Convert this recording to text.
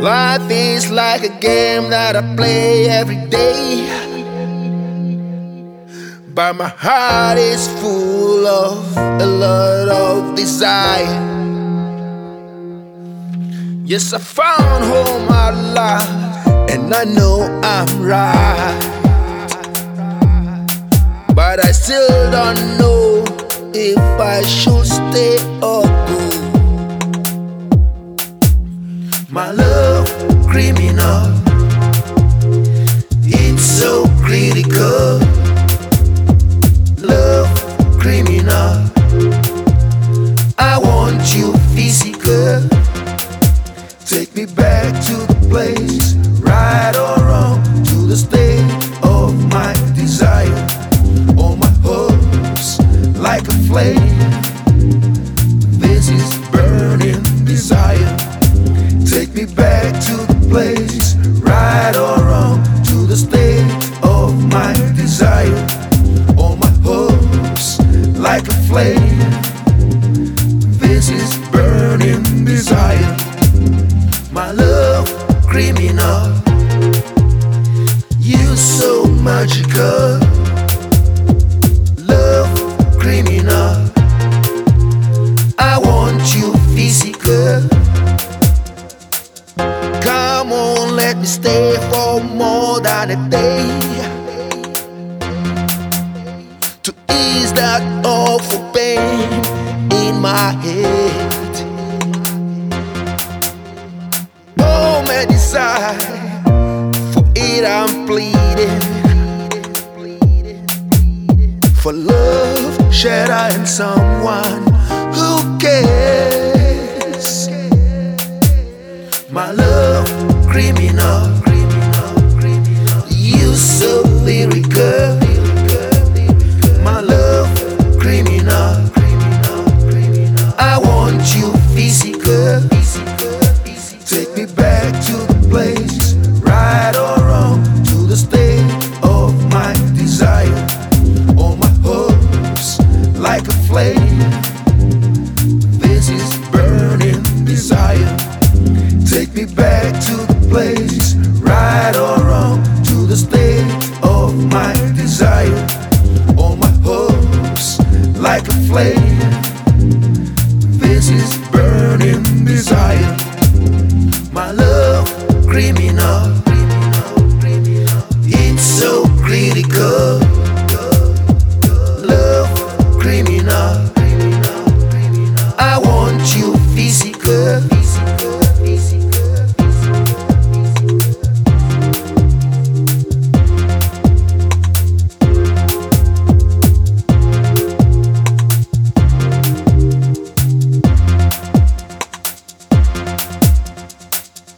Life is like a game that I play every day. But my heart is full of a lot of desire. Yes, I found home at last, and I know I'm right. But I still don't know if I should stay or criminal, it's so critical. Love, criminal, I want you physical. Take me back to the place, right or wrong, to the state of my desire. All my hopes, like a flame. This is burning me back to the place, right or wrong, to the state of my desire. All my hopes, like a flame. This is burning desire. My love, criminal. You so magical. Me stay for more than a day. To ease that awful pain in my head. Oh, desire, for it I'm pleading. For love, shared in someone Take me back to the place, right or wrong, to the state of my desire. All my hopes, like a flame. This is burning desire. Take me back to the place, right or wrong, to the state of my desire. All my hopes, like a flame. This is burning desire. My love.